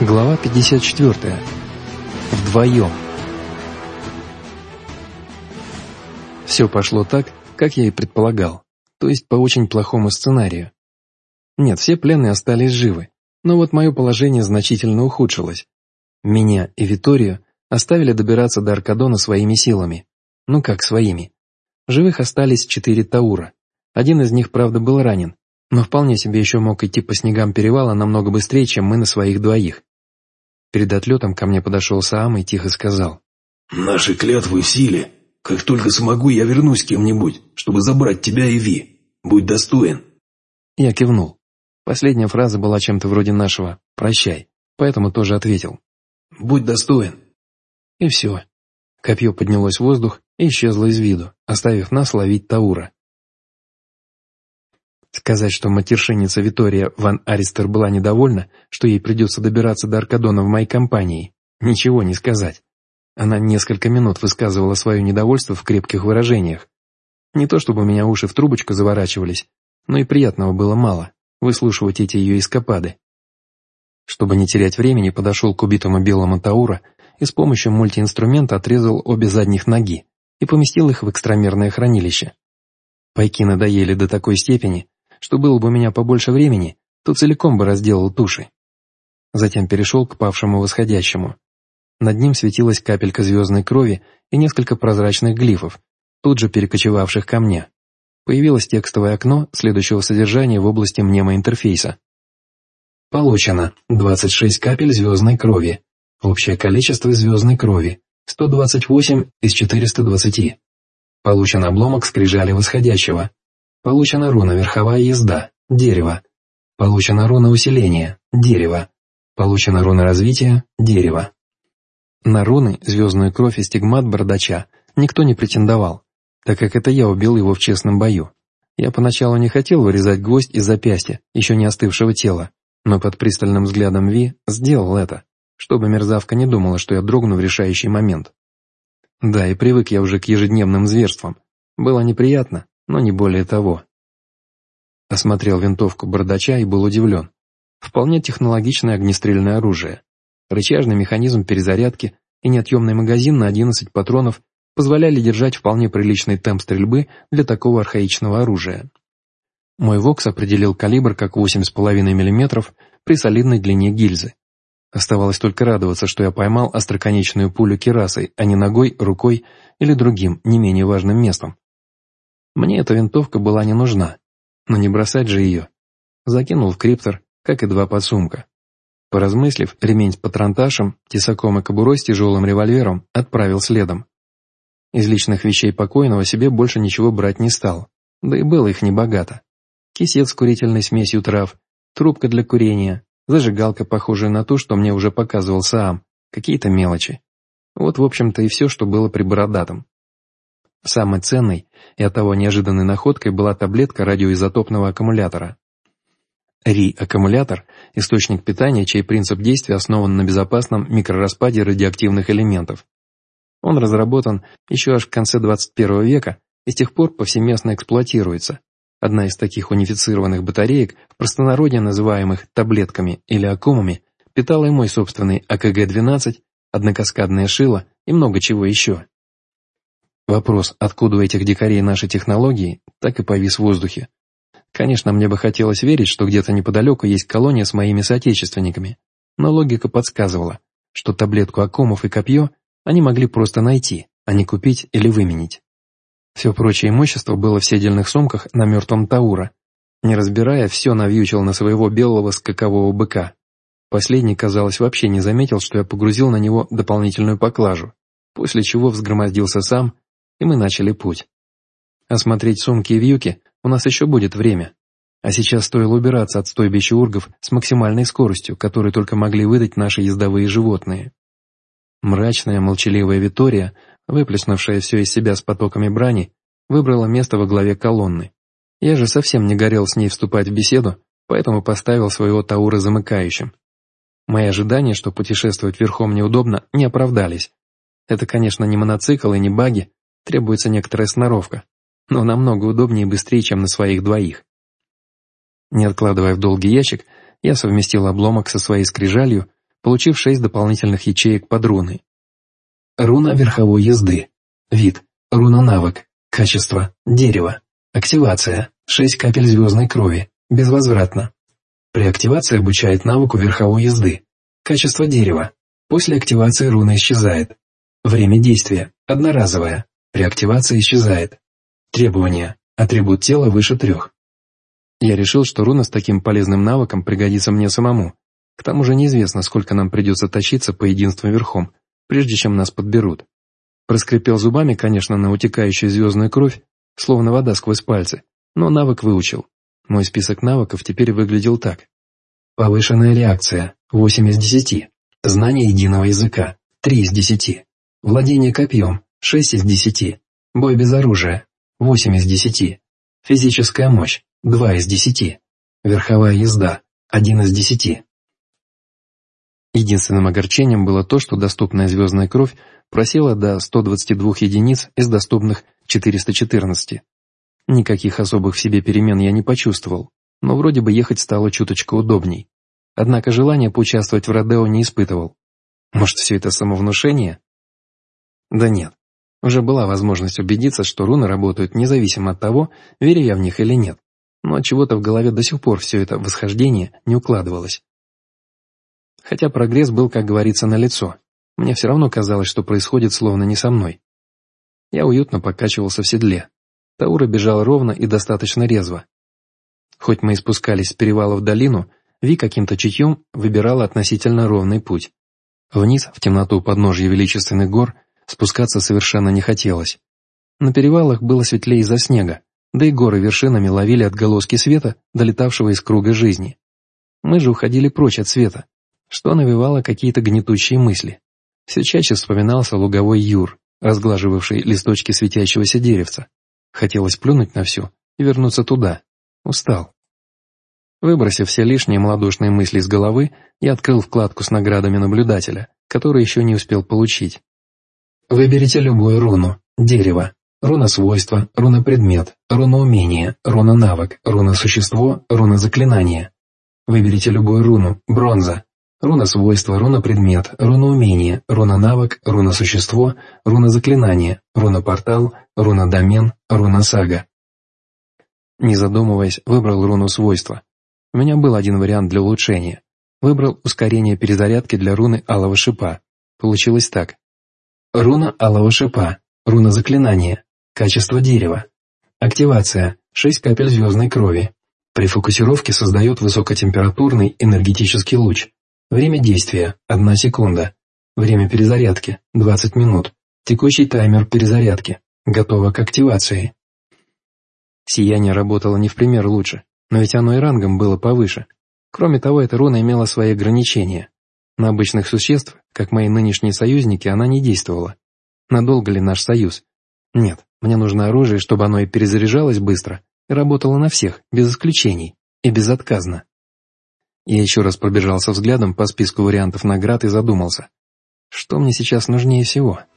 Глава 54. Вдвоем. Все пошло так, как я и предполагал, то есть по очень плохому сценарию. Нет, все пленные остались живы, но вот мое положение значительно ухудшилось. Меня и Виторию оставили добираться до Аркадона своими силами. Ну как своими. Живых остались четыре Таура. Один из них, правда, был ранен, но вполне себе еще мог идти по снегам перевала намного быстрее, чем мы на своих двоих. Перед отлетом ко мне подошел Саам и тихо сказал. «Наши клятвы в силе. Как только смогу, я вернусь кем-нибудь, чтобы забрать тебя и Ви. Будь достоин». Я кивнул. Последняя фраза была чем-то вроде нашего «прощай», поэтому тоже ответил. «Будь достоин». И все. Копье поднялось в воздух и исчезло из виду, оставив нас ловить Таура. Сказать, что матершинница Витория Ван Аристер была недовольна, что ей придется добираться до Аркадона в моей компании, ничего не сказать. Она несколько минут высказывала свое недовольство в крепких выражениях. Не то чтобы у меня уши в трубочку заворачивались, но и приятного было мало, выслушивать эти ее эскапады. Чтобы не терять времени, подошел к убитому белому Таура и с помощью мультиинструмента отрезал обе задних ноги и поместил их в экстрамерное хранилище. Пайки надоели до такой степени, что было бы у меня побольше времени, то целиком бы разделал туши. Затем перешел к павшему восходящему. Над ним светилась капелька звездной крови и несколько прозрачных глифов, тут же перекочевавших ко мне. Появилось текстовое окно следующего содержания в области мнемоинтерфейса. Получено 26 капель звездной крови. Общее количество звездной крови 128 из 420. Получен обломок скрижали восходящего Получена руна «Верховая езда» – дерево. Получена руна усиления – дерево. Получена руна развития – дерево. На руны, звездную кровь и стигмат бородача никто не претендовал, так как это я убил его в честном бою. Я поначалу не хотел вырезать гвоздь из запястья, еще не остывшего тела, но под пристальным взглядом Ви сделал это, чтобы мерзавка не думала, что я дрогну в решающий момент. Да, и привык я уже к ежедневным зверствам. Было неприятно, но не более того. Осмотрел винтовку бардача и был удивлен. Вполне технологичное огнестрельное оружие. Рычажный механизм перезарядки и неотъемный магазин на 11 патронов позволяли держать вполне приличный темп стрельбы для такого архаичного оружия. Мой ВОКС определил калибр как 8,5 мм при солидной длине гильзы. Оставалось только радоваться, что я поймал остроконечную пулю керасой, а не ногой, рукой или другим, не менее важным местом. Мне эта винтовка была не нужна, но не бросать же ее. Закинул в криптор, как и два подсумка. Поразмыслив, ремень с патронташем, тесаком и кобурой с тяжелым револьвером отправил следом. Из личных вещей покойного себе больше ничего брать не стал, да и было их небогато. Кисет с курительной смесью трав, трубка для курения, зажигалка, похожая на ту, что мне уже показывал сам, какие-то мелочи. Вот, в общем-то, и все, что было при бородатом. Самой ценной и оттого неожиданной находкой была таблетка радиоизотопного аккумулятора. Ри-аккумулятор – источник питания, чей принцип действия основан на безопасном микрораспаде радиоактивных элементов. Он разработан еще аж в конце 21 века и с тех пор повсеместно эксплуатируется. Одна из таких унифицированных батареек, в простонародье называемых таблетками или аккумами, питала и мой собственный АКГ-12, однокаскадное шило и много чего еще. Вопрос, откуда у этих дикарей наши технологии, так и повис в воздухе. Конечно, мне бы хотелось верить, что где-то неподалеку есть колония с моими соотечественниками, но логика подсказывала, что таблетку окомов и копье они могли просто найти, а не купить или выменить. Все прочее имущество было в седельных сумках на мертвом Таура. Не разбирая, все навьючил на своего белого скакового быка. Последний, казалось, вообще не заметил, что я погрузил на него дополнительную поклажу, после чего взгромоздился сам и мы начали путь. Осмотреть сумки и вьюки у нас еще будет время, а сейчас стоило убираться от стойбища ургов с максимальной скоростью, которую только могли выдать наши ездовые животные. Мрачная, молчаливая Витория, выплеснувшая все из себя с потоками брани, выбрала место во главе колонны. Я же совсем не горел с ней вступать в беседу, поэтому поставил своего Таура замыкающим. Мои ожидания, что путешествовать верхом неудобно, не оправдались. Это, конечно, не моноцикл и не баги, Требуется некоторая сноровка, но намного удобнее и быстрее, чем на своих двоих. Не откладывая в долгий ящик, я совместил обломок со своей скрижалью, получив шесть дополнительных ячеек под руны. Руна верховой езды. Вид. Руна-навык. Качество. Дерево. Активация. Шесть капель звездной крови. Безвозвратно. При активации обучает навыку верховой езды. Качество дерева. После активации руна исчезает. Время действия. Одноразовое. При активации исчезает. Требования. Атрибут тела выше трех. Я решил, что руна с таким полезным навыком пригодится мне самому. К тому же неизвестно, сколько нам придется тащиться по единству верхом, прежде чем нас подберут. Проскрипел зубами, конечно, на утекающую звездную кровь, словно вода сквозь пальцы, но навык выучил. Мой список навыков теперь выглядел так. Повышенная реакция – 8 из 10. Знание единого языка – 3 из 10. Владение копьем – 6 из 10. Бой без оружия – 8 из 10. Физическая мощь – 2 из 10. Верховая езда – 1 из 10. Единственным огорчением было то, что доступная звездная кровь просела до 122 единиц из доступных 414. Никаких особых в себе перемен я не почувствовал, но вроде бы ехать стало чуточку удобней. Однако желания поучаствовать в Родео не испытывал. Может, все это самовнушение? Да нет. Уже была возможность убедиться, что руны работают независимо от того, верю я в них или нет. Но чего-то в голове до сих пор все это восхождение не укладывалось. Хотя прогресс был, как говорится, налицо. Мне все равно казалось, что происходит словно не со мной. Я уютно покачивался в седле. Таура бежал ровно и достаточно резво. Хоть мы и спускались с перевала в долину, Ви каким-то чутьем выбирала относительно ровный путь. Вниз, в темноту подножья величественных гор, спускаться совершенно не хотелось. На перевалах было светлее из-за снега, да и горы вершинами ловили отголоски света, долетавшего из круга жизни. Мы же уходили прочь от света, что навевало какие-то гнетущие мысли. Все чаще вспоминался луговой юр, разглаживавший листочки светящегося деревца. Хотелось плюнуть на все и вернуться туда. Устал. Выбросив все лишние малодушные мысли из головы, я открыл вкладку с наградами наблюдателя, который еще не успел получить. Выберите любую руну. Дерево. Руна-свойство, руна-предмет, руна-умение, руна-навык, руна-существо, руна-заклинание. Выберите любую руну. Бронза. Руна-свойство, руна-предмет, руна-умение, руна-навык, руна-существо, руна-заклинание, руна-портал, руна-домен, руна-сага. Не задумываясь, выбрал руну-свойство. У меня был один вариант для улучшения. Выбрал ускорение перезарядки для руны Алого Шипа. Получилось так. Руна Алого Шипа. Руна заклинания. Качество дерева. Активация. 6 капель звездной крови. При фокусировке создает высокотемпературный энергетический луч. Время действия – 1 секунда. Время перезарядки – 20 минут. Текущий таймер перезарядки. Готово к активации. Сияние работало не в пример лучше, но ведь оно и рангом было повыше. Кроме того, эта руна имела свои ограничения. На обычных существ, как мои нынешние союзники, она не действовала. Надолго ли наш союз? Нет, мне нужно оружие, чтобы оно и перезаряжалось быстро, и работало на всех, без исключений, и безотказно. Я еще раз пробежался взглядом по списку вариантов наград и задумался, что мне сейчас нужнее всего –